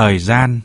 Thời gian.